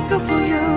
could go for you.